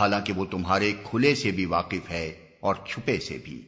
حالانکہ وہ تمہارے کھلے سے بھی واقف ہے اور چھپے سے بھی۔